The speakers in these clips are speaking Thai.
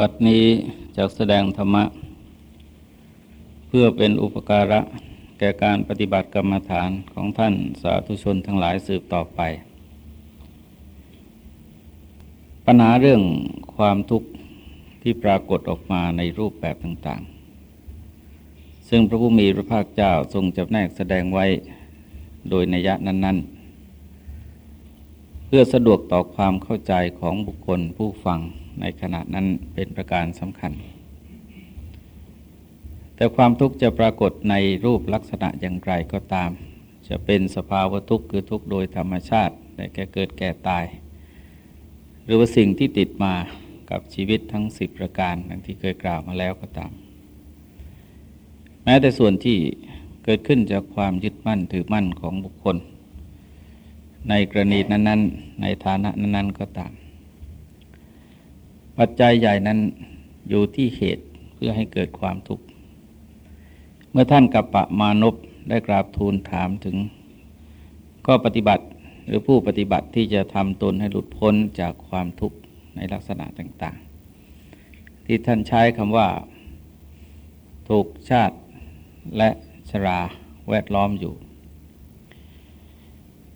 บัดนี้จะแสดงธรรมะ เพื่อเป็นอุปการะแก่การปฏิบัติกรรมฐานของท่านสาธุชนทั้งหลายสืบต่อไป ปัญหาเรื่องความทุกข์ที่ปรากฏออกมาในรูปแบบต่างๆ ซึ่งพระผู้มีพระภาคเจ้าทรงจำแนกแสดงไว้โดยนัยนั้น ๆ เพื่อสะดวกต่อความเข้าใจของบุคคลผู้ฟัง ในขณะนั้นเป็นประการสำคัญ แต่ความทุกข์จะปรากฏในรูปลักษณะอย่างไรก็ตาม จะเป็นสภาวะทุกข์คือทุกข์โดยธรรมชาติแต่แก่เกิดแก่ตาย หรือว่าสิ่งที่ติดมากับชีวิตทั้งสิบประการดังที่เคยกล่าวมาแล้วก็ตาม แม้แต่ส่วนที่เกิดขึ้นจากความยึดมั่นถือมั่นของบุคคล ในกรณีนั้น ๆ ในฐานะนั้น ๆ ก็ตาม ปัจจัยใหญ่นั้นอยู่ที่เหตุเพื่อให้เกิดความทุกข์ เมื่อท่านกับปะมานพได้กราบทูลถามถึงก็ปฏิบัติหรือผู้ปฏิบัติที่จะทำตนให้หลุดพ้นจากความทุกข์ในลักษณะต่าง ๆ ที่ท่านใช้คำว่า ถูกชาติและชราแวดล้อมอยู่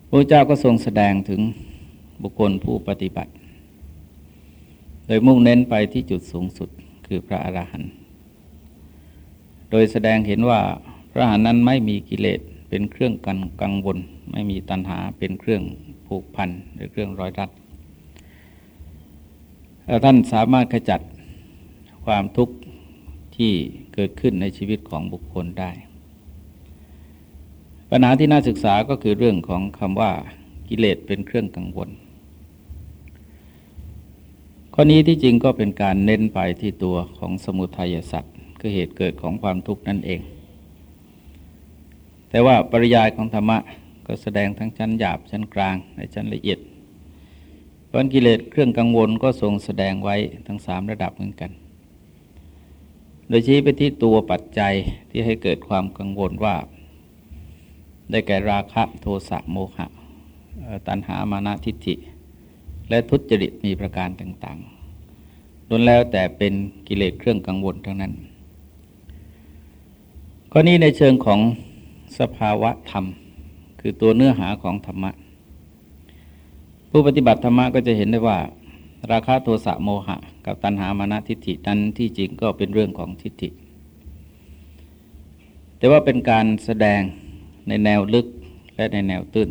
พระเจ้าก็ทรงแสดงถึงบุคคลผู้ปฏิบัติ โดยมุ่งเน้นไปที่จุดสูงสุดคือพระอรหันต์โดยแสดงเห็นว่าพระอรหันต์นั้นไม่มีกิเลสเป็นเครื่องกันกังวลไม่มีตัณหาเป็นเครื่องผูกพันหรือเครื่องร้อยรัดท่านสามารถขจัดความทุกข์ที่เกิดขึ้นในชีวิตของบุคคลได้ ปัญหาที่น่าศึกษาก็คือเรื่องของคำว่ากิเลสเป็นเครื่องกังวล ข้อนี้ที่จริงก็เป็นการเน้นไปที่ตัวของสมุทัยสัตว์คือเหตุเกิดของความทุกข์นั่นเอง แต่ว่าปริยายของธรรมะก็แสดงทั้งชั้นหยาบชั้นกลางในชั้นละเอียดเพราะกิเลสเครื่องกังวลก็ทรงแสดงไว้ทั้งสามระดับเหมือนกัน โดยชี้ไปที่ตัวปัจจัยที่ให้เกิดความกังวลว่า ได้แก่ราคะโทสะโมหะตัณหามานะทิฏฐิ และทุจริตมีประการต่างๆล้วนแล้วแต่เป็นกิเลสเครื่องกังวลทั้งนั้นข้อนี้ในเชิงของสภาวะธรรม คือตัวเนื้อหาของธรรมะ ผู้ปฏิบัติธรรมะก็จะเห็นได้ว่า ราคะโทสะโมหะ กับตัณหามานะทิฏฐินั้นที่จริงก็เป็นเรื่องของทิฏฐิ แต่ว่าเป็นการแสดงในแนวลึกและในแนวตื้น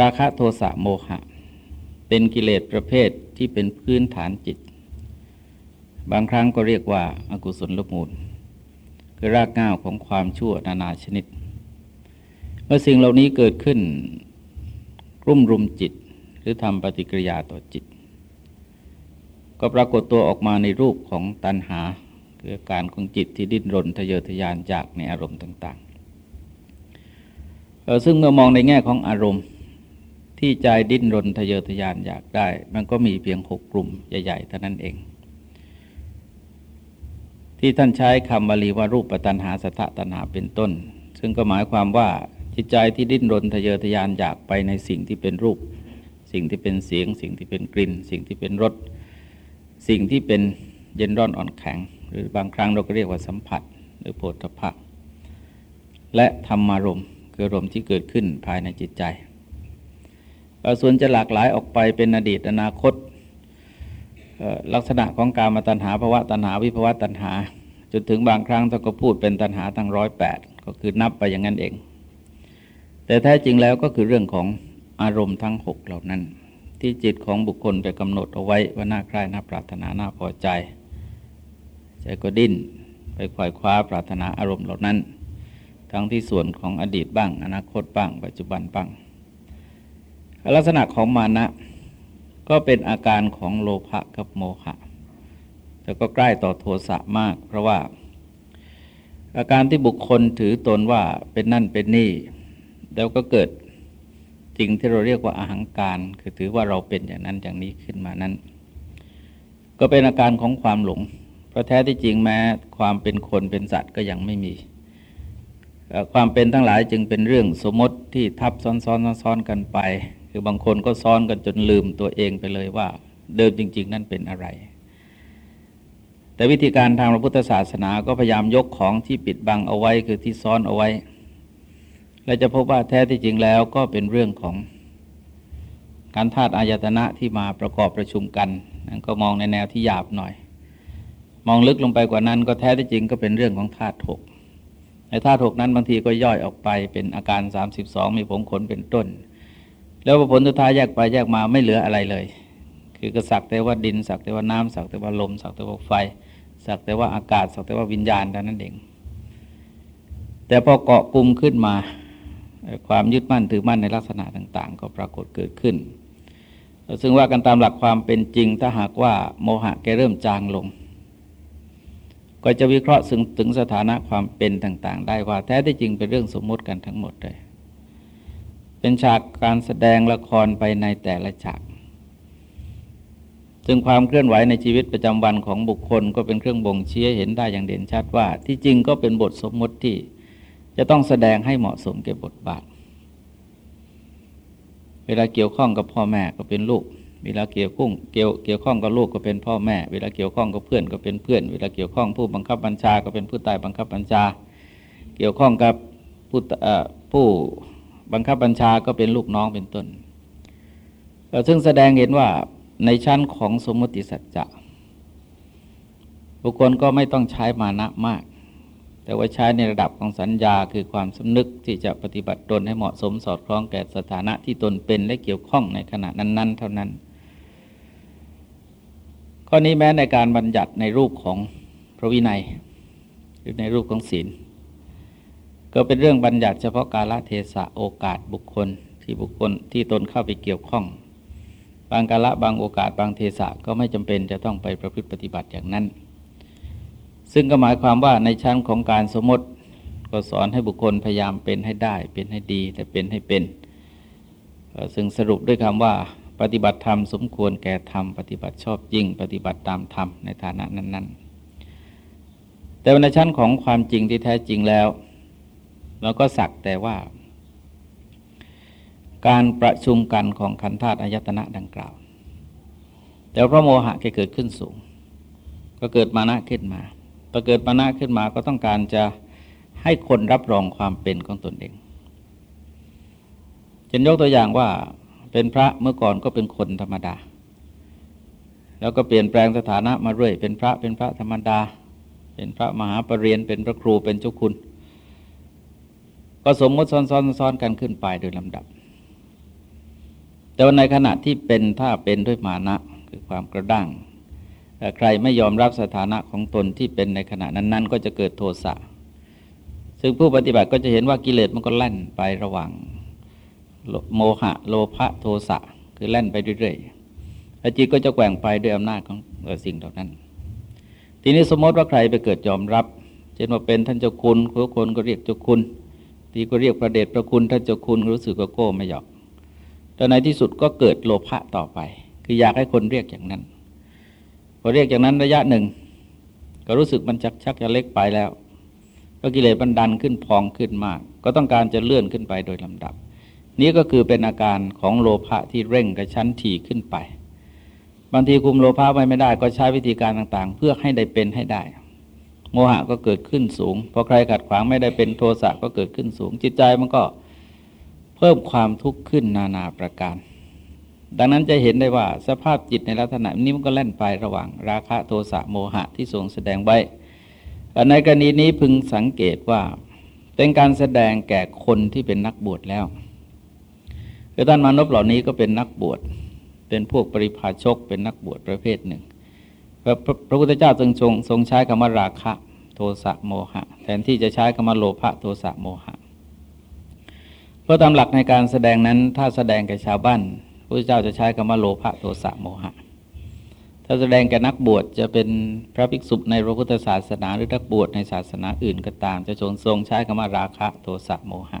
ราคะโทสะโมหะ เป็นกิเลสประเภทที่เป็นพื้นฐานจิต บางครั้งก็เรียกว่าอากุศลลมูล คือรากง่าวของความชั่วนานาชนิด เมื่อสิ่งเหล่านี้เกิดขึ้นรุ่มรุมจิตหรือทำปฏิกิริยาต่อจิต ก็ปรากฏตัวออกมาในรูปของตัณหา คือการของจิตที่ดิ้นรนทะเยอทะยานจากในอารมณ์ต่าง ๆ ซึ่งเมื่อมองในแง่ของอารมณ์ ที่ใจดิ้นรนทะเยอทะยานอยากได้ มันก็มีเพียงหกกลุ่มใหญ่ๆเท่านั้นเอง ที่ท่านใช้คำบาลีว่ารูปปัตนหาสถตันหาเป็นต้น ซึ่งก็หมายความว่าจิตใจที่ดิ้นรนทะเยอทะยานอยากไปในสิ่งที่เป็นรูป สิ่งที่เป็นเสียง สิ่งที่เป็นกลิ่น สิ่งที่เป็นรสสิ่งที่เป็นเย็นร้อนอ่อนแข็ง หรือบางครั้งเราก็เรียกว่าสัมผัส หรือโผฏฐะและธรรมารมคืออารมณ์ที่เกิดขึ้นภายในจิตใจ ส่วนจะหลากหลายออกไปเป็นอดีตอนาคต ลักษณะของการมาตัญหาภาวะตัญหาวิภาวะตัญหา จนถึงบางครั้งท่านก็พูดเป็นตัญหาทั้งร้อยแปดก็คือนับไปอย่างนั้นเอง แต่แท้จริงแล้วก็คือเรื่องของอารมณ์ทั้งหกเหล่านั้น ที่จิตของบุคคลไปกำหนดเอาไว้ว่าน่าใคร่น่าปรารถนาน่าพอใจ ใจก็ดิ้นไปควายคว้าปรารถนาอารมณ์เหล่านั้น ทั้งที่ส่วนของอดีตบ้าง อนาคตบ้าง ปัจจุบันบ้าง ลักษณะของมานะก็เป็นอาการของโลภะกับโมหะแต่ก็ใกล้ต่อโทสะมาก เพราะว่า อาการที่บุคคลถือตนว่าเป็นนั่นเป็นนี่ แล้วก็เกิดจริงที่เราเรียกว่าอาหังการ คือถือว่าเราเป็นอย่างนั้นอย่างนี้ขึ้นมานั้น ก็เป็นอาการของความหลง เพราะแท้ที่จริงแม้ความเป็นคนเป็นสัตว์ก็ยังไม่มี ความเป็นทั้งหลายจึงเป็นเรื่องสมมติที่ทับซ้อนๆซ้อนกันไป คือบางคนก็ซ้อนกันจนลืมตัวเองไปเลยว่า เดิมจริง ๆ นั่นเป็นอะไร แต่วิธีการทางพระพุทธศาสนาก็พยายามยกของที่ปิดบังเอาไว้คือที่ซ่อนเอาไว้ และจะพบว่าแท้ที่จริงแล้วก็เป็นเรื่องของการธาตุอายตนะที่มาประกอบประชุมกันนั่นก็มองในแนวที่หยาบหน่อย มองลึกลงไปกว่านั้น ก็แท้ที่จริงก็เป็นเรื่องของธาตุหกในธาตุหกนั้นบางทีก็ย่อยออกไปเป็นอาการ 32 มีผมขนเป็นต้น แล้วผลสุดท้ายแยกไปแยกมาไม่เหลืออะไรเลย คือกสักแต่ว่าดิน สักแต่ว่าน้ำสักแต่ว่าลม สักแต่ว่าไฟ สักแต่ว่าอากาศ สักแต่ว่าวิญญาณเท่านั้นเอง แต่พอเกาะกลุ่มขึ้นมา ความยึดมั่นถือมั่นในลักษณะต่าง ๆ ก็ปรากฏเกิดขึ้น ซึ่งว่ากันตามหลักความเป็นจริง ถ้าหากว่าโมหะแกเริ่มจางลง ก็จะวิเคราะห์ถึงถึงสถานะความเป็นต่าง ๆ ได้ว่าแท้ที่จริงเป็นเรื่องสมมติกันทั้งหมดเลย เป็นฉากการแสดงละครไปในแต่ละฉากซึ่งความเคลื่อนไหวในชีวิตประจำวันของบุคคล ก็เป็นเครื่องบ่งชี้เห็นได้อย่างเด่นชัดว่า ที่จริงก็เป็นบทสมมติที่ จะต้องแสดงให้เหมาะสมแก่บทบาท เวลาเกี่ยวข้องกับพ่อแม่ก็เป็นลูก เวลาเกี่ยวกุ้งเกี่ยวเกี่ยวข้องกับลูกก็เป็นพ่อแม่ เวลาเกี่ยวข้องกับเพื่อนก็เป็นเพื่อน เวลาเกี่ยวข้องผู้บังคับบัญชาก็เป็นผู้ใต้บังคับบัญชา เกี่ยวข้องกับผู้ผู้ บังคับบัญชาก็เป็นลูกน้องเป็นต้น ซึ่งแสดงเห็นว่าในชั้นของสมมติสัจจะบุคคลก็ไม่ต้องใช้มานะมาก แต่ว่าใช้ในระดับของสัญญาคือความสำนึกที่จะปฏิบัติตนให้เหมาะสมสอดคล้องแก่สถานะที่ตนเป็นและเกี่ยวข้องในขณะนั้น ๆ เท่านั้น ข้อนี้แม้ในการบัญญัติในรูปของพระวินัย หรือในรูปของศีล ก็เป็นเรื่องบัญญัติเฉพาะกาลเทศะโอกาสบุคคลที่บุคคลที่ตนเข้าไปเกี่ยวข้อง บางกาละบางโอกาสบางเทศะก็ไม่จำเป็นจะต้องไปประพฤติปฏิบัติอย่างนั้น ซึ่งก็หมายความว่าในชั้นของการสมมติ ก็สอนให้บุคคลพยายามเป็นให้ได้ เป็นให้ดีแต่เป็นให้เป็น ซึ่งสรุปด้วยคำว่าปฏิบัติธรรมสมควรแก่ธรรมปฏิบัติชอบจริง ปฏิบัติตามธรรมในฐานะนั้น ๆ แต่ในชั้นของความจริงที่แท้จริงแล้ว เราก็สักแต่ว่า การประชุมกันของขันธาตุอายตนะดังกล่าว แต่พระโมหะแกเกิดขึ้นสูง ก็เกิดมานะขึ้นมาพอเกิดมานะขึ้นมาก็ต้องการจะให้คนรับรองความเป็นของตนเองเช่นยกตัวอย่างว่าเป็นพระเมื่อก่อนก็เป็นคนธรรมดา แล้วก็เปลี่ยนแปลงสถานะมาเรื่อย เป็นพระเป็นพระธรรมดา เป็นพระมหาปรริญญาเป็นพระครูเป็นเจ้าคุณ ก็สมมติซ้อนๆกันขึ้นไปโดยลำดับ แต่ว่าในขณะที่เป็นถ้าเป็นด้วยมานะคือความกระด้างใครไม่ยอมรับสถานะของตนที่เป็นในขณะนั้น ๆ ก็จะเกิดโทสะซึ่งผู้ปฏิบัติก็จะเห็นว่ากิเลสมันก็แล่นไประหว่างโมหะโลภะโทสะคือแล่นไปเรื่อยๆจิตก็จะแกว่งไปด้วยอำนาจของสิ่งเหล่านั้น ทีนี้สมมติว่าใครไปเกิดยอมรับ เช่นว่าเป็นท่านเจ้าคุณทุกคนก็เรียกเจ้าคุณ ทีก็เรียกพระเดชพระคุณท่านเจ้าคุณรู้สึกว่าโก้ไม่หยอกแต่ในที่สุดก็เกิดโลภะต่อไป คืออยากให้คนเรียกอย่างนั้น พอเรียกจากนั้นระยะหนึ่ง ก็รู้สึกมันชักชักจะเล็กไปแล้วก็กิเลสบันดันขึ้นพองขึ้นมาก ก็ต้องการจะเลื่อนขึ้นไปโดยลำดับ นี้ก็คือเป็นอาการของโลภะที่เร่งกระชั้นถี่ขึ้นไป บางทีคุมโลภะไว้ไม่ได้ก็ใช้วิธีการต่างๆ เพื่อให้ได้เป็นให้ได้ โมหะก็เกิดขึ้นสูง พอใครขัดขวางไม่ได้เป็นโทสะก็เกิดขึ้นสูง จิตใจมันก็เพิ่มความทุกข์ขึ้นนานาประการ ดังนั้นจะเห็นได้ว่าสภาพจิตในลักษณะนี้มันก็แล่นไประหว่าง ราคะโทสะโมหะที่ทรงแสดงไว้ ในกรณีนี้พึงสังเกตว่าเป็นการแสดงแก่คนที่เป็นนักบวชแล้วคือท่านมานพเหล่านี้ก็เป็นนักบวช เป็นพวกปริพาชก เป็นนักบวชประเภทหนึ่ง พระพุทธเจ้าทรงทรงทรงใช้คำว่าราคะ โทสะโมหะ แทนที่จะใช้คำว่าโลภะโทสะโมหะ เพราะตามหลักในการแสดงนั้นถ้าแสดงแก่ชาวบ้านพระเจ้าจะใช้คำว่าโลภะโทสะโมหะ ถ้าแสดงแก่นักบวชจะเป็นพระภิกษุในพระพุทธศาสนาหรือนักบวชในศาสนาอื่นก็ตาม จะทรงทรงใช้คำว่าราคะโทสะโมหะ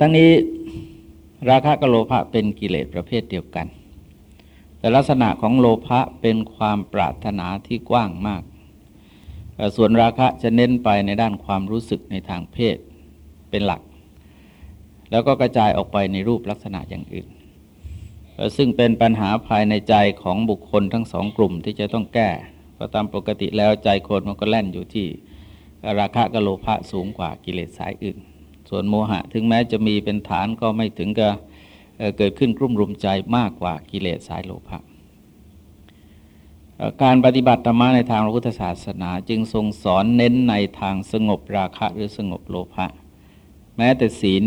ทั้งนี้ราคะกับโลภะเป็นกิเลสประเภทเดียวกัน แต่ลักษณะของโลภะเป็นความปรารถนาที่กว้างมาก ส่วนราคะจะเน้นไปในด้านความรู้สึกในทางเพศเป็นหลัก แล้วก็กระจายออกไปในรูปลักษณะอย่างอื่น ซึ่งเป็นปัญหาภายในใจของบุคคลทั้งสองกลุ่มที่จะต้องแก้เพราะตามปกติแล้วใจคนมันก็แล่นอยู่ที่ราคะกโลภะสูงกว่ากิเลสสายอื่น ส่วนโมหะถึงแม้จะมีเป็นฐานก็ไม่ถึงกับเกิดขึ้นกลุ่มรุมใจมากกว่ากิเลสสายโลภะ การปฏิบัติธรรมในทางพระพุทธศาสนา จึงทรงสอนเน้นในทางสงบราคะหรือสงบโลภะแม้แต่ศีล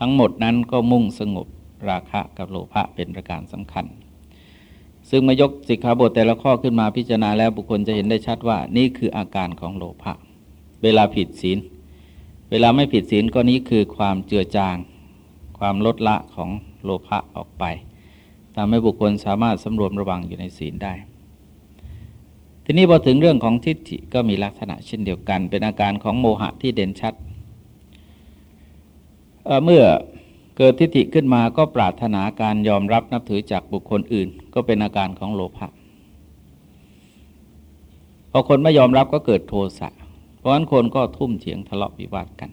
ทั้งหมดนั้นก็มุ่งสงบราคะกับโลภะเป็นประการสำคัญ ซึ่งมายกสิกขาบทแต่ละข้อขึ้นมาพิจารณาแล้วบุคคลจะเห็นได้ชัดว่านี่คืออาการของโลภะเวลาผิดศีล เวลาไม่ผิดศีลก็นี้คือความเจือจาง ความลดละของโลภะออกไปทำให้บุคคลสามารถสำรวมระวังอยู่ในศีลได้ ทีนี้พอถึงเรื่องของทิฏฐิก็มีลักษณะเช่นเดียวกัน เป็นอาการของโมหะที่เด่นชัดเเมื่อเกิดทิฏฐิขึ้นมาก็ปรารถนาการยอมรับนับถือจากบุคคลอื่น ก็เป็นอาการของโลภะพอคนไม่ยอมรับก็เกิดโทสะเพราะฉะนั้นคนก็ทุ่มเถียงทะเลาะวิวาทกัน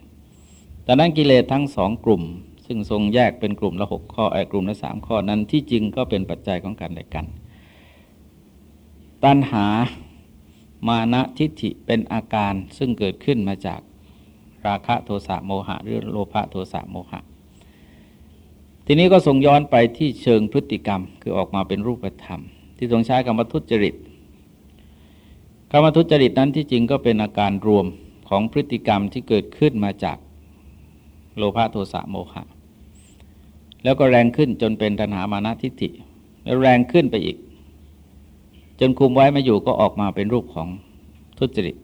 แต่นั้นกิเลสทั้งสองกลุ่ม ซึ่งทรงแยกเป็นกลุ่มละหกข้อไอ้กลุ่มละสามข้อนั้นที่จริงก็เป็นปัจจัยของกันและกัน ตัณหา มานะทิฏฐิเป็นอาการซึ่งเกิดขึ้นมาจากราคะโทสะโมหะ หรือโลภะโทสะโมหะ ทีนี้ก็ส่งย้อนไปที่เชิงพฤติกรรมคือออกมาเป็นรูปธรรม ที่ทรงใช้คำว่าทุจริตคำว่าทุจริตนั้นที่จริงก็เป็นอาการรวมของพฤติกรรมที่เกิดขึ้นมาจากโลภะโทสะโมหะ แล้วก็แรงขึ้นจนเป็นตัณหามานะทิฏฐิแล้วแรงขึ้นไปอีก จนคุมไว้ไม่อยู่ก็ออกมาเป็นรูปของทุจริต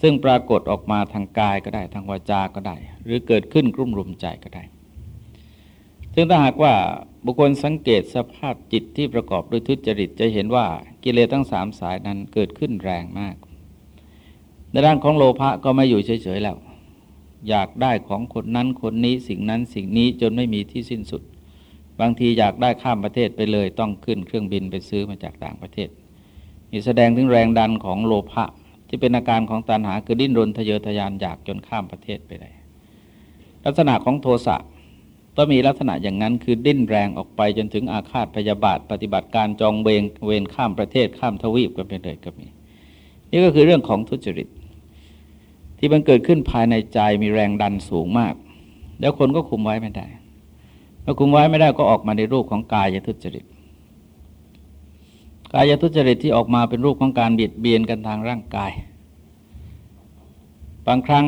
ซึ่งปรากฏออกมาทางกายก็ได้ ทางวาจา ก็ได้ หรือเกิดขึ้นกลุ่มรุมใจก็ได้ ซึ่งถ้าหากว่าบุคคลสังเกตสภาพจิตที่ประกอบด้วยทุจริต จะเห็นว่ากิเลสทั้งสามสายนั้นเกิดขึ้นแรงมาก ในด้านของโลภะก็ไม่อยู่เฉยๆแล้ว อยากได้ของคนนั้นคนนี้สิ่งนั้นสิ่งนี้จนไม่มีที่สิ้นสุด บางทีอยากได้ข้ามประเทศไปเลย ต้องขึ้นเครื่องบินไปซื้อมาจากต่างประเทศนี่แสดงถึงแรงดันของโลภะที่เป็นอาการของตัณหาคือดิ้นรนทะเยอทะยานอยากจนข้ามประเทศไปได้ลักษณะของโทสะก็มีลักษณะอย่างนั้นคือดิ้นแรงออกไปจนถึงอาฆาตพยาบาท ปฏิบัติการจองเวงเวรข้ามประเทศข้ามทวีปกันไปเลยก็มี นี่ก็คือเรื่องของทุจริต ที่มันเกิดขึ้นภายในใจมีแรงดันสูงมาก แล้วคนก็คุมไว้ไม่ได้ เมื่อคุมไว้ไม่ได้ก็ออกมาในรูปของกายทุจริต กายทุจริตที่ออกมาเป็นรูปของการเบียดเบียนกันทางร่างกาย บางครั้ง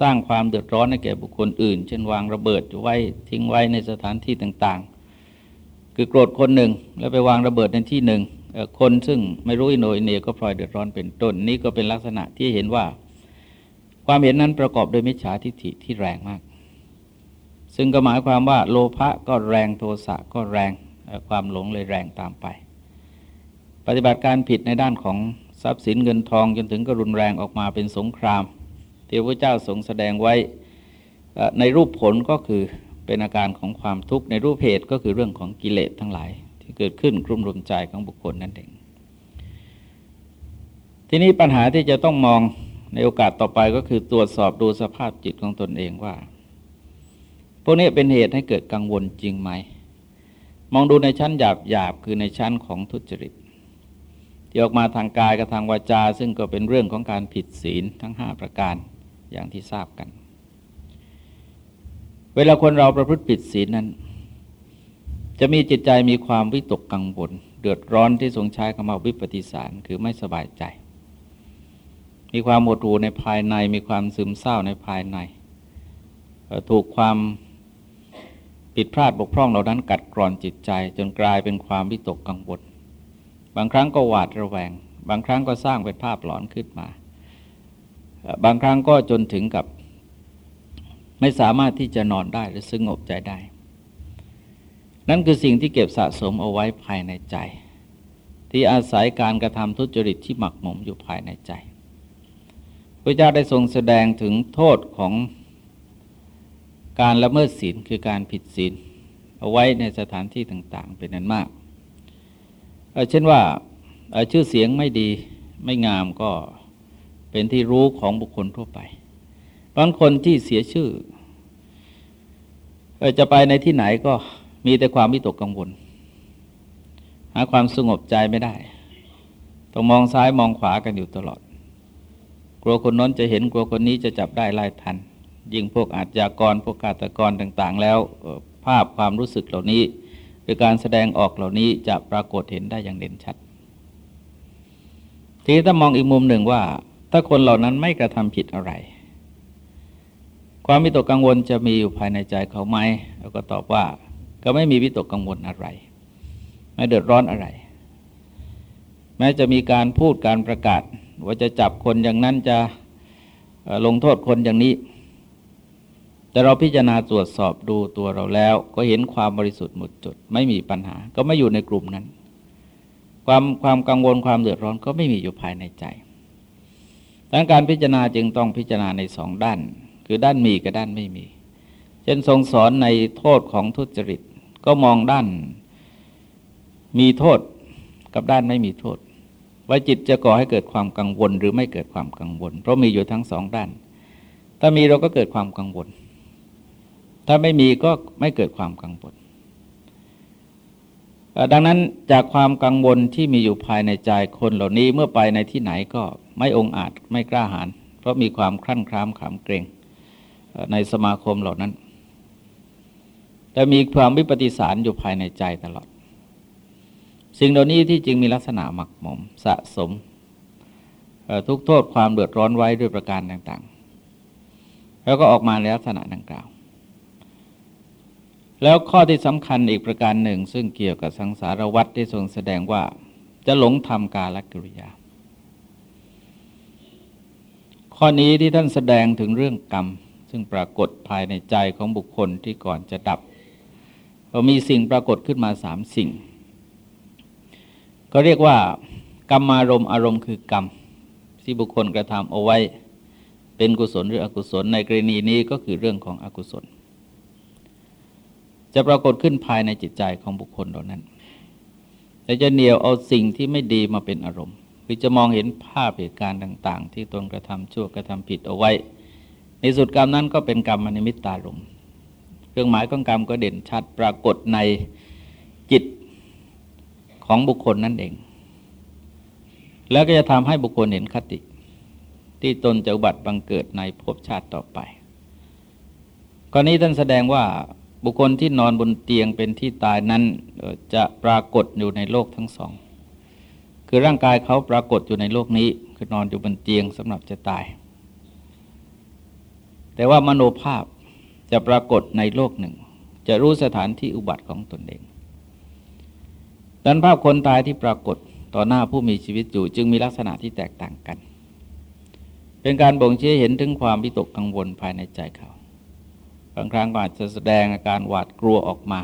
สร้างความเดือดร้อนให้แก่บุคคลอื่น เช่นวางระเบิดไว้ทิ้งไว้ในสถานที่ต่างๆ คือโกรธคนหนึ่งแล้วไปวางระเบิดในที่หนึ่งคนซึ่งไม่รู้อิโนอิเนก็พลอยเดือดร้อนเป็นต้นนี่ก็เป็นลักษณะที่เห็นว่า ความเห็นนั้นประกอบด้วยมิจฉาทิฏฐิที่แรงมาก ซึ่งก็หมายความว่าโลภะก็แรงโทสะก็แรงความหลงเลยแรงตามไป ปฏิบัติการผิดในด้านของทรัพย์สินเงินทองจนถึงก็รุนแรงออกมาเป็นสงคราม ที่พระเจ้าทรงแสดงไว้ในรูปผลก็คือเป็นอาการของความทุกข์ในรูปเหตุก็คือเรื่องของกิเลสทั้งหลาย ที่เกิดขึ้นกลุ่มรุมใจของบุคคลนั่นเอง ทีนี้ปัญหาที่จะต้องมองในโอกาสต่อไปก็คือตรวจสอบดูสภาพจิตของตนเองว่า วกนี้เป็นเหตุให้เกิดกังวลจริงไหม มองดูในชั้นหยาบหยาบคือในชั้นของทุจริตที่ออกมาทางกายกับทางวาจา ซึ่งก็เป็นเรื่องของการผิดศีลทั้งห้าประการอย่างที่ทราบกัน เวลาคนเราประพฤติผิดศีลนั้น จะมีจิตใจมีความวิตกกังวลเดือดร้อนที่ทรงใช้คำว่าวิปฏิสารคือไม่สบายใจ มีความหดหู่ในภายในมีความซึมเศร้าในภายใน ถูกความ ผิดพลาดบกพร่องเหล่านั้นกัดกร่อนจิตใจ จนกลายเป็นความวิตกกังวลบางครั้งก็หวาดระแวง บางครั้งก็สร้างเป็นภาพหลอนขึ้นมา บางครั้งก็จนถึงกับ ไม่สามารถที่จะนอนได้หรือสงบใจได้ นั่นคือสิ่งที่เก็บสะสมเอาไว้ภายในใจ ที่อาศัยการกระทำทุจริตที่หมักหมมอยู่ภายในใจพระเจ้าได้ทรงแสดงถึงโทษของ การละเมิดศีลคือการผิดศีล เอาไว้ในสถานที่ต่าง ๆ เป็นนั้นมาก เช่นว่าชื่อเสียงไม่ดีไม่งามก็เป็นที่รู้ของบุคคลทั่วไป บางคนที่เสียชื่อ จะไปในที่ไหนก็มีแต่ความวิตกกังวล หาความสงบใจไม่ได้ ต้องมองซ้ายมองขวากันอยู่ตลอด กลัวคนน้นจะเห็นกลัวคนนี้จะจับได้ไล่ทัน ยิ่งพวกอาชญากรพวกกาตกรต่างๆ แล้วภาพความรู้สึกเหล่านี้หรือการแสดงออกเหล่านี้จะปรากฏเห็นได้อย่างเด่นชัด ทีนี้ถ้ามองอีกมุมหนึ่งว่า ถ้าคนเหล่านั้นไม่กระทำผิดอะไร ความวิตกกังวลจะมีอยู่ภายในใจเขาไหมเราก็ตอบว่าก็ไม่มีวิตกกังวลอะไร ไม่เดือดร้อนอะไร แม้จะมีการพูดการประกาศ ว่าจะจับคนอย่างนั้นจะลงโทษคนอย่างนี้ แต่เราพิจารณาตรวจสอบดูตัวเราแล้ว ก็เห็นความบริสุทธิ์หมดจด ไม่มีปัญหา ก็ไม่อยู่ในกลุ่มนั้น ความความกังวลความเดือดร้อนก็ไม่มีอยู่ภายในใจดังการพิจารณาจึงต้องพิจารณาในสองด้าน คือด้านมีกับด้านไม่มี เช่นทรงสอนในโทษของทุจริต ก็มองด้าน มีโทษกับด้านไม่มีโทษ ว่าจิตจะก่อให้เกิดความกังวลหรือไม่เกิดความกังวล เพราะมีอยู่ทั้งสองด้าน ถ้ามีเราก็เกิดความกังวล ถ้าไม่มีก็ไม่เกิดความกังวลดังนั้นจากความกังวลที่มีอยู่ภายในใจคนเหล่านี้เมื่อไปในที่ไหนก็ไม่องอาจไม่กล้าหาญเพราะมีความครั่นครามขามเกรงในสมาคมเหล่านั้น แต่มีความวิปฏิสารอยู่ภายในใจตลอด สิ่งเหล่านี้ที่จริงมีลักษณะหมักหมมสะสมทุกโทษความเดือดร้อนไว้ด้วยประการต่างๆ แล้วก็ออกมาในลักษณะดังกล่าว แล้วข้อที่สำคัญอีกประการหนึ่ง ซึ่งเกี่ยวกับสังสารวัตรที่ทรงแสดงว่าจะหลงทำกาลกิริยา ข้อนี้ที่ท่านแสดงถึงเรื่องกรรม ซึ่งปรากฏภายในใจของบุคคลที่ก่อนจะดับเรามีสิ่งปรากฏขึ้นมาสามสิ่ง ก็เรียกว่ากรรมารมณ์อารมณ์คือกรรม ที่บุคคลกระทำเอาไว้เป็นกุศลหรืออกุศลในกรณีนี้ก็คือเรื่องของอกุศล จะปรากฏขึ้นภายในจิตใจของบุคคลเหล่านั้นแต่จะเหนียวเอาสิ่งที่ไม่ดีมาเป็นอารมณ์คือจะมองเห็นภาพเหตุการณ์ต่าง ๆ ที่ตนกระทำชั่วกระทำผิดเอาไว้ ในสุดกรรมนั้นก็เป็นกรรมมนิมิตตารมเครื่องหมายของกรรมก็เด่นชัดปรากฏในจิตของบุคคลนั่นเอง แล้วก็จะทำให้บุคคลเห็นคติ ที่ตนจะบัติบังเกิดในภพชาติต่อไปกรณีท่านแสดงว่า บุคคลที่นอนบนเตียงเป็นที่ตายนั้นจะปรากฏอยู่ในโลกทั้งสอง คือร่างกายเขาปรากฏอยู่ในโลกนี้ คือนอนอยู่บนเตียงสำหรับจะตาย แต่ว่ามโนภาพจะปรากฏในโลกหนึ่ง จะรู้สถานที่อุบัติของตนเองดันภาพคนตายที่ปรากฏต่อหน้าผู้มีชีวิตอยู่ จึงมีลักษณะที่แตกต่างกัน เป็นการบ่งชี้เห็นถึงความวิตกกังวลภายในใจเขาางครั้งก็อาจจะแสดงอาการหวาดกลัวออกมา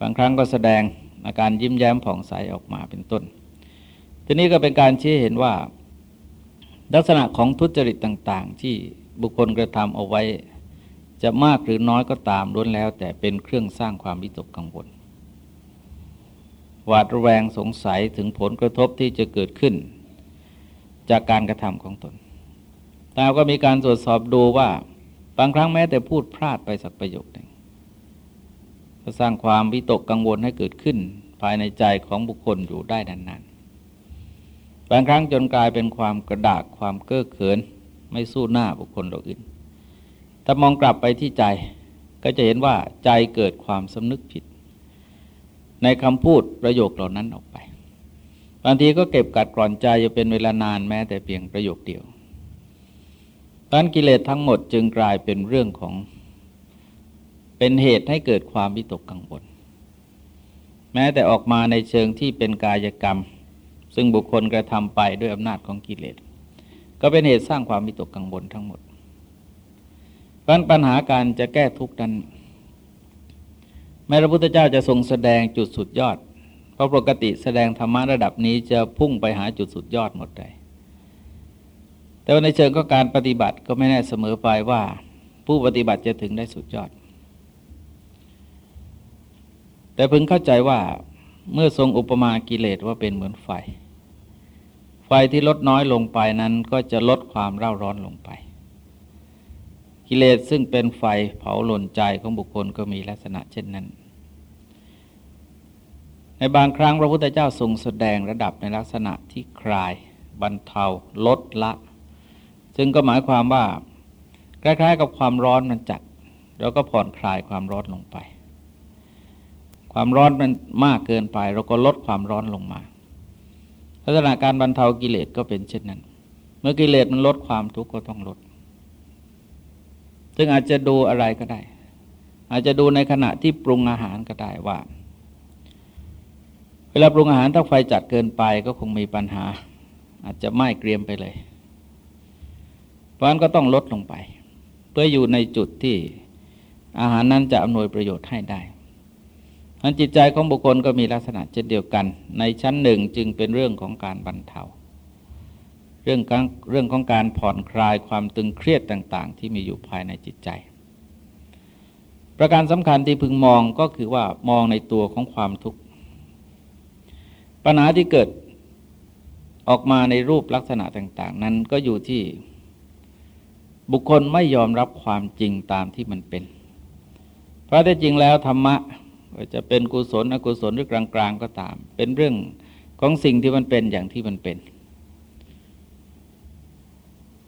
บางครั้งก็แสดงอาการยิ้มแย้มผ่องใสออกมาเป็นต้น ทีนี้ก็เป็นการชี้เห็นว่า ลักษณะของทุจริตต่าง ๆ ที่บุคคลกระทำเอาไว้ จะมากหรือน้อยก็ตามล้วนแล้ว แต่เป็นเครื่องสร้างความวิตกกังวลหวาดระแวงสงสัยถึงผลกระทบที่จะเกิดขึ้น จากการกระทำของตนแต่ก็มีการตรวจสอบดูว่า บางครั้งแม้แต่พูดพลาดไปสักประโยคหนึ่งก็สร้างความวิตกกังวลให้เกิดขึ้น ภายในใจของบุคคลอยู่ได้นานๆ บางครั้งจนกลายเป็นความกระดากความเก้อเขิน ไม่สู้หน้าบุคคลเราอื่น ถ้ามองกลับไปที่ใจก็จะเห็นว่าใจเกิดความสำนึกผิด ในคำพูดประโยคเหล่านั้นออกไป บางทีก็เก็บกัดกร่อนใจอยู่เป็นเวลานานแม้แต่เพียงประโยคเดียว ตันกิเลสทั้งหมดจึงกลายเป็นเรื่องของเป็นเหตุให้เกิดความวิตกกังวลแม้แต่ออกมาในเชิงที่เป็นกายกรรม ซึ่งบุคคลกระทำไปด้วยอำนาจของกิเลส ก็เป็นเหตุสร้างความวิตกกังวลทั้งหมดเพราะปัญหาการจะแก้ทุกข์นั้นแม้พระพุทธเจ้าจะทรงแสดงจุดสุดยอด เพราะปกติแสดงธรรมะระดับนี้จะพุ่งไปหาจุดสุดยอดหมดเลย แต่ว่าในเชิงก็การปฏิบัติก็ไม่แน่เสมอไปว่า ผู้ปฏิบัติจะถึงได้สุดยอด แต่พึงเข้าใจว่าเมื่อทรงอุปมากิเลสว่าเป็นเหมือนไฟ ไฟที่ลดน้อยลงไปนั้นก็จะลดความเร่าร้อนลงไป กิเลสซึ่งเป็นไฟเผาหล่นใจของบุคคลก็มีลักษณะเช่นนั้น ในบางครั้งพระพุทธเจ้าทรงแสดงระดับในลักษณะที่คลายบรรเทาลดละ ซึ่งก็หมายความว่าคล้ายๆ กับความร้อนมันจัดเราก็ผ่อนคลายความร้อนลงไป ความร้อนมันมากเกินไป เราก็ลดความร้อนลงมาลักษณะการบรรเทากิเลสก็เป็นเช่นนั้น เมื่อกิเลสมันลดความทุกข์ก็ต้องลด ซึ่งอาจจะดูอะไรก็ได้ อาจจะดูในขณะที่ปรุงอาหารก็ได้ว่า เวลาปรุงอาหารถ้าไฟจัดเกินไปก็คงมีปัญหา อาจจะไหม้เกรียมไปเลย เพราะนั้นก็ต้องลดลงไป เพื่ออยู่ในจุดที่อาหารนั้นจะอำนวยประโยชน์ให้ได้อันจิตใจของบุคคลก็มีลักษณะเช่นเดียวกัน ในชั้นหนึ่งจึงเป็นเรื่องของการบรรเทา เรื่องการเรื่องของการผ่อนคลายความตึงเครียดต่างๆ ที่มีอยู่ภายในจิตใจ ประการสำคัญที่พึงมองก็คือว่ามองในตัวของความทุกข์ ปัญหาที่เกิดออกมาในรูปลักษณะต่าง ๆ นั้นก็อยู่ที่ บุคคลไม่ยอมรับความจริงตามที่มันเป็น เพราะแต่จริงแล้วธรรมะจะเป็นกุศลอกุศลหรือกลางๆก็ตาม เป็นเรื่องของสิ่งที่มันเป็นอย่างที่มันเป็น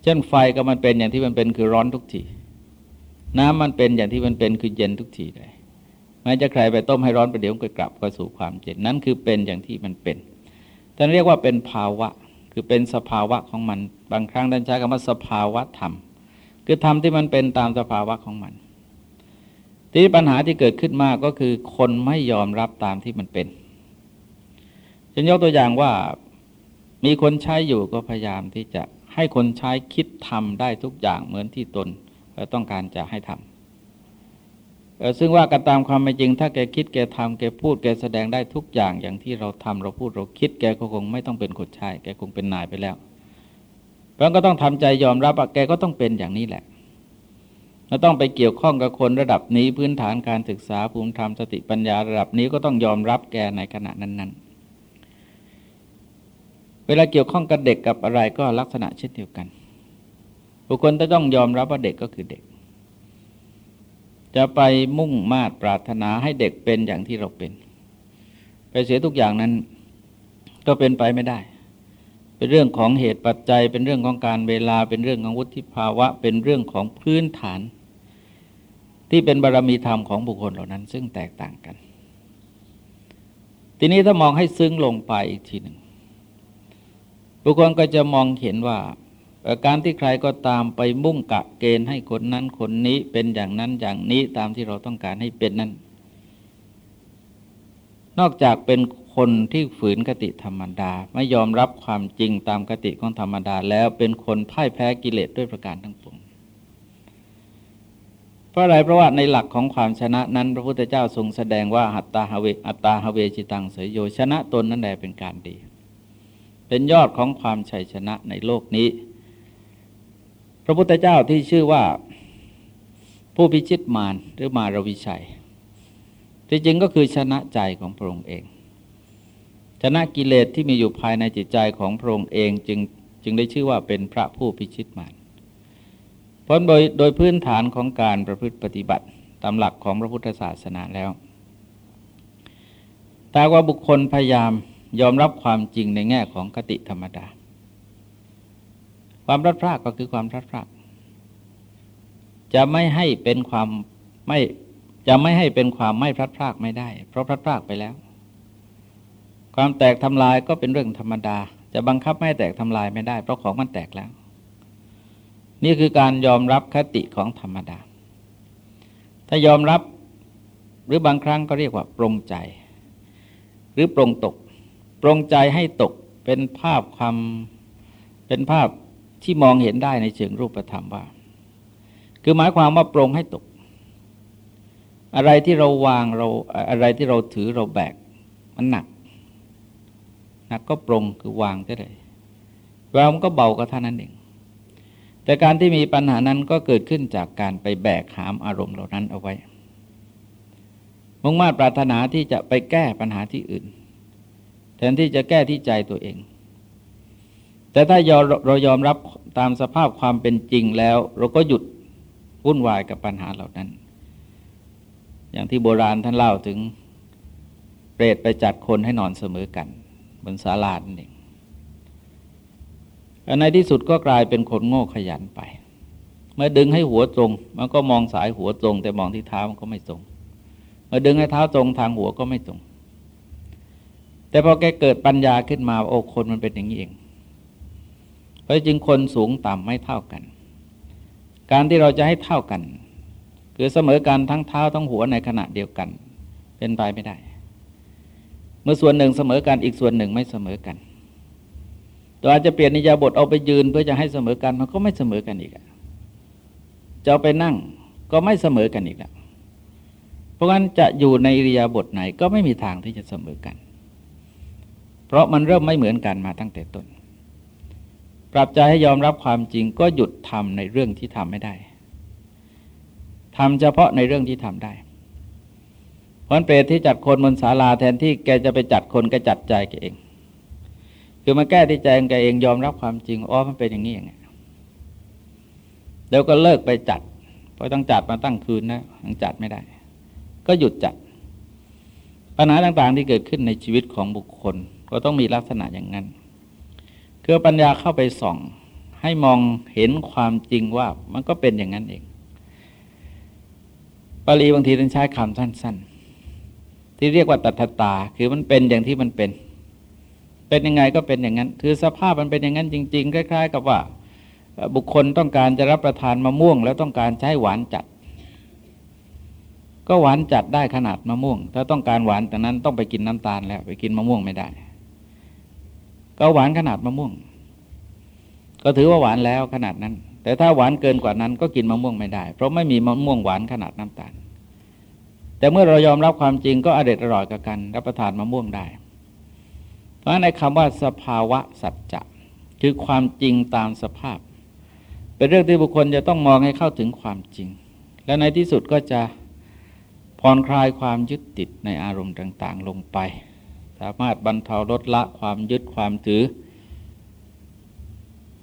เช่นไฟก็มันเป็นอย่างที่มันเป็นคือร้อนทุกที น้ำมันเป็นอย่างที่มันเป็นคือเย็นทุกทีเลยแม้จะใครไปต้มให้ร้อนไปเดี๋ยวก็กลับก็สู่ความเย็นนั้นคือเป็นอย่างที่มันเป็นท่านเรียกว่าเป็นภาวะ คือเป็นสภาวะของมัน บางครั้งท่านใช้คำว่าสภาวะธรรม คือธรรมที่มันเป็นตามสภาวะของมัน ทีนี้ปัญหาที่เกิดขึ้นมากก็คือคนไม่ยอมรับตามที่มันเป็นฉันยกตัวอย่างว่ามีคนใช้อยู่ก็พยายามที่จะให้คนใช้คิดทำได้ทุกอย่างเหมือนที่ตนต้องการจะให้ทำซึ่งว่ากันตามความเป็นจริง ถ้าแกคิดแกทำแกพูดแกแสดงได้ทุกอย่างอย่างที่เราทำเราพูดเราคิดแกก็คงไม่ต้องเป็นคนใช้แกคงเป็นนายไปแล้ว เพราะก็ต้องทำใจยอมรับว่าแกก็ต้องเป็นอย่างนี้แหละเราต้องไปเกี่ยวข้องกับคนระดับนี้พื้นฐานการศึกษาภูมิธรรมสติปัญญาระดับนี้ก็ต้องยอมรับแกในขณะนั้น ๆ เวลาเกี่ยวข้องกับเด็กกับอะไรก็ลักษณะเช่นเดียวกัน บุคคลจะต้องยอมรับว่าเด็กก็คือเด็ก จะไปมุ่งมาตรปรารถนาให้เด็กเป็นอย่างที่เราเป็น ไปเสียทุกอย่างนั้นก็เป็นไปไม่ได้ เป็นเรื่องของเหตุปัจจัย เป็นเรื่องของการเวลาเป็นเรื่องของวุฒิภาวะ เป็นเรื่องของพื้นฐาน ที่เป็นบารรมีธรรมของบุคคลเหล่านั้น ซึ่งแตกต่างกัน ทีนี้ถ้ามองให้ซึ้งลงไปอีกทีหนึ่งบุคคลก็จะมองเห็นว่าการที่ใครก็ตามไปมุ่งกะเกณฑ์ให้คนนั้นคนนี้เป็นอย่างนั้นอย่างนี้ตามที่เราต้องการให้เป็นนั้น นอกจากเป็น คนที่ฝืนกติธรรมดา ไม่ยอมรับความจริงตามกติของธรรมดา แล้วเป็นคนพ่ายแพ้กิเลสด้วยประการทั้งปวงเพราะอะไรเพราะว่าในหลักของความชนะนั้น พระพุทธเจ้าทรงแสดงว่าหัตตาฮเวอัตตาฮเวจิตังเสยโยชนะตนนั่นแหละเป็นการดี เป็นยอดของความชัยชนะในโลกนี้ พระพุทธเจ้าที่ชื่อว่าผู้พิชิตมารหรือมารวิชัยที่จริงก็คือชนะใจของพระองค์เอง ชนะกิเลสที่มีอยู่ภายในจิตใจของพระองค์เองจึงจึงได้ชื่อว่าเป็นพระผู้พิชิตมารเพราะโดยโดยพื้นฐานของการประพฤติปฏิบัติตามหลักของพระพุทธศาสนาแล้ว แต่ว่าบุคคลพยายามยอมรับความจริงในแง่ของคติธรรมดา ความรัดพรากก็คือความรัดพรากจะไม่ให้เป็นความไม่จะไม่ให้เป็นความไม่พลัดพรากไม่ได้ เพราะพลัดพรากไปแล้ว ความแตกทำลายก็เป็นเรื่องธรรมดา จะบังคับไม่แตกทำลายไม่ได้ เพราะของมันแตกแล้ว นี่คือการยอมรับคติของธรรมดา ถ้ายอมรับหรือบางครั้งก็เรียกว่าปรงใจ หรือปรงตก ปรงใจให้ตกเป็นภาพความเป็นภาพที่มองเห็นได้ในเชิงรูปธรรมว่า คือหมายความว่าปรงให้ตก อะไรที่เราวางเราอะไรที่เราถือเราแบกมันหนัก หนักก็ปรงคือวางได้เลยวางมันก็เบาก็เท่านั้นเอง แต่การที่มีปัญหานั้นก็เกิดขึ้นจากการไปแบกหามอารมณ์เหล่านั้นเอาไว้ มุ่งมา่ปรารถนาที่จะไปแก้ปัญหาที่อื่น แทนที่จะแก้ที่ใจตัวเอง แต่ถ้าเรายอมรับตามสภาพความเป็นจริงแล้ว เราก็หยุดวุ่นวายกับปัญหาเหล่านั้น อย่างที่โบราณท่านเล่าถึงเปรตไปจัดคนให้นอนเสมอกัน บนศาลานั่นเองในที่สุดก็กลายเป็นคนโง่ขยันไป เมื่อดึงให้หัวตรง มันก็มองสายหัวตรง แต่มองที่เท้ามันก็ไม่ตรง เมื่อดึงให้เท้าตรงทางหัวก็ไม่ตรง แต่พอแกเกิดปัญญาขึ้นมาโอ้คนมันเป็นอย่างนี้เอง เพราะจริงคนสูงต่ำไม่เท่ากัน การที่เราจะให้เท่ากัน คือเสมอกันทั้งเท้าทั้งหัวในขณะเดียวกัน เป็นไปไม่ได้ มื่อส่วนหนึ่งเสมอกันอีกส่วนหนึ่งไม่เสมอกันตัวอาจจะเปลี่ยนนิยาบทเอาไปยืนเพื่อจะให้เสมอกันมันก็ไม่เสมอกันอีกจะเอาไปนั่งก็ไม่เสมอกันอีกแล้วเพราะงั้นจะอยู่ในอิริยาบถไหนก็ไม่มีทางที่จะเสมอกัน เพราะมันเริ่มไม่เหมือนกันมาตั้งแต่ต้น ปรับใจให้ยอมรับความจริงก็หยุดทำในเรื่องที่ทำไม่ได้ทำเฉพาะในเรื่องที่ทำได้ เพราะเปรตที่จัดคนบนศาลาแทนที่แกจะไปจัดคนก็จัดใจแกเอง คือมาแก้ที่ใจแกเองยอมรับความจริงอ๋อมันเป็นอย่างนี้อย่างนี้เดี๋ยวก็เลิกไปจัด เพราะต้องจัดมาตั้งคืนนะยังจัดไม่ได้ ก็หยุดจัด ปัญหาต่างๆที่เกิดขึ้นในชีวิตของบุคคล ก็ต้องมีลักษณะอย่างนั้นคือปัญญาเข้าไปส่อง ให้มองเห็นความจริงว่ามันก็เป็นอย่างนั้นเอง ปาลีบางทีต้องใช้คำสั้น ที่เรียกว่าตัทตา คือมันเป็นอย่างที่มันเป็น เป็นยังไงก็เป็นอย่างนั้น คือสภาพมันเป็นอย่างนั้นจริง ๆ คล้าย ๆ กับว่า บุคคลต้องการจะรับประทานมะม่วง แล้วต้องการใช้หวานจัด ก็หวานจัดได้ขนาดมะม่วง ถ้าต้องการหวานแต่นั้นต้องไปกินน้ำตาลแล้ว ไปกินมะม่วงไม่ได้ ก็หวานขนาดมะม่วง ก็ถือว่าหวานแล้วขนาดนั้น แต่ถ้าหวานเกินกว่านั้นก็กินมะม่วงไม่ได้ เพราะไม่มีมะม่วงหวานขนาดน้ำตาล แต่เมื่อเรายอมรับความจริงก็อเด็ดอร่อยกับกัน รับประทานมะม่วงได้ เพราะในคำว่าสภาวะสัจจะคือความจริงตามสภาพ เป็นเรื่องที่บุคคลจะต้องมองให้เข้าถึงความจริง และในที่สุดก็จะผ่อนคลายความยึดติดในอารมณ์ต่าง ๆ ลงไป สามารถบรรเทาลดละความยึดความถือ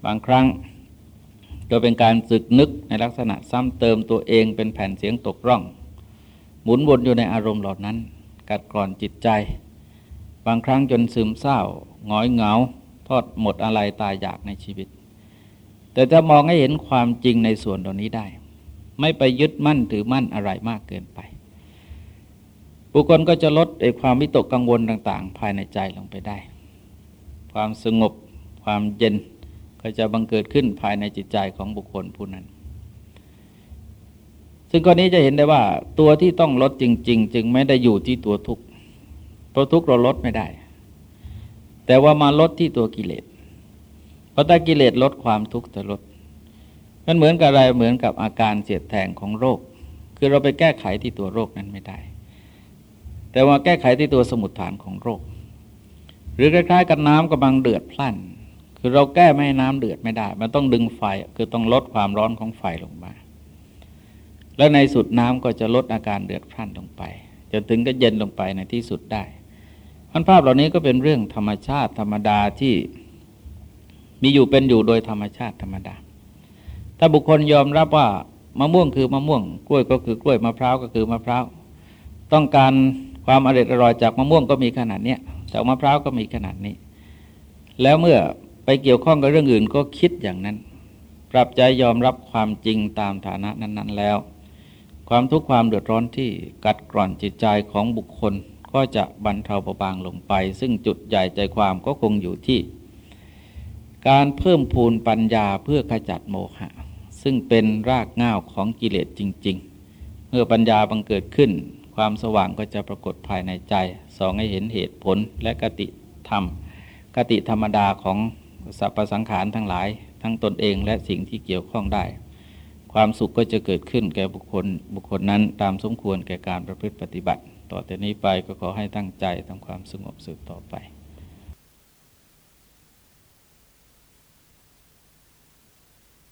บางครั้งก็เป็นการสึกนึกในลักษณะซ้ำเติมตัวเองเป็นแผ่นเสียงตกร่อง หมุนวนอยู่ในอารมณ์เหล่านั้น กัดกร่อนจิตใจ บางครั้งจนซึมเศร้าหงอยเหงา ทอดหมดอะไรตายอยากในชีวิต แต่ถ้ามองให้เห็นความจริงในส่วนตรงนี้ได้ ไม่ไปยึดมั่นถือมั่นอะไรมากเกินไป บุคคลก็จะลดไอ้ความวิตกกังวลต่าง ๆ ภายในใจลงไปได้ ความสงบความเย็นก็จะบังเกิดขึ้นภายในจิตใจของบุคคลผู้นั้น ซึ่งกรณีจะเห็นได้ว่า ตัวที่ต้องลดจริง ๆ จึงไม่ได้อยู่ที่ตัวทุกข์เพราะทุกข์เราลดไม่ได้ แต่ว่ามาลดที่ตัวกิเลสเพราะถ้ากิเลสลดความทุกข์จะลด มันเหมือนกับอะไรเหมือนกับอาการเสียดแทงของโรค คือเราไปแก้ไขที่ตัวโรคนั้นไม่ได้ แต่ว่าแก้ไขที่ตัวสมุดฐานของโรค หรือคล้ายๆกับน้ำกำลังเดือดพล่านคือเราแก้ไม่ให้น้ำเดือดไม่ได้ มันต้องดึงไฟ คือต้องลดความร้อนของไฟลงมา และในสุดน้ำก็จะลดอาการเดือดพล่านลงไปจนถึงก็เย็นลงไปในที่สุดได้ันภาพเหล่านี้ก็เป็นเรื่องธรรมชาติธรรมดาที่มีอยู่เป็นอยู่โดยธรรมชาติธรรมดา ถ้าบุคคลยอมรับว่ามะม่วงคือมะม่วง กล้วยก็คือกล้วยมะพร้าวก็คือมะพร้าว ต้องการความอร่อยอร่อยจากมะม่วงก็มีขนาดเนี้ยจากมะพร้าวก็มีขนาดนี้ แล้วเมื่อไปเกี่ยวข้องกับเรื่องอื่นก็คิดอย่างนั้น ปรับใจยอมรับความจริงตามฐานะนั้น ๆ แล้ว ความทุกข์ความเดือดร้อนที่กัดกร่อนจิตใจของบุคคล ก็จะบรรเทาเบาบางลงไป ซึ่งจุดใหญ่ใจความก็คงอยู่ที่ การเพิ่มพูนปัญญาเพื่อขจัดโมหะ ซึ่งเป็นรากง่าวของกิเลสจริง ๆ เมื่อปัญญาบังเกิดขึ้น ความสว่างก็จะปรากฏภายในใจ สองให้เห็นเหตุผลและกติธรรมกติธรรมดาของสรรพสังขารทั้งหลาย ทั้งตนเองและสิ่งที่เกี่ยวข้องได้ ความสุขก็จะเกิดขึ้นแก่บุคคลบุคคลนั้นตามสมควรแก่การประพฤติปฏิบัติ ต่อแต่นี้ไปก็ขอให้ตั้งใจทำความสงบสืบต่อไป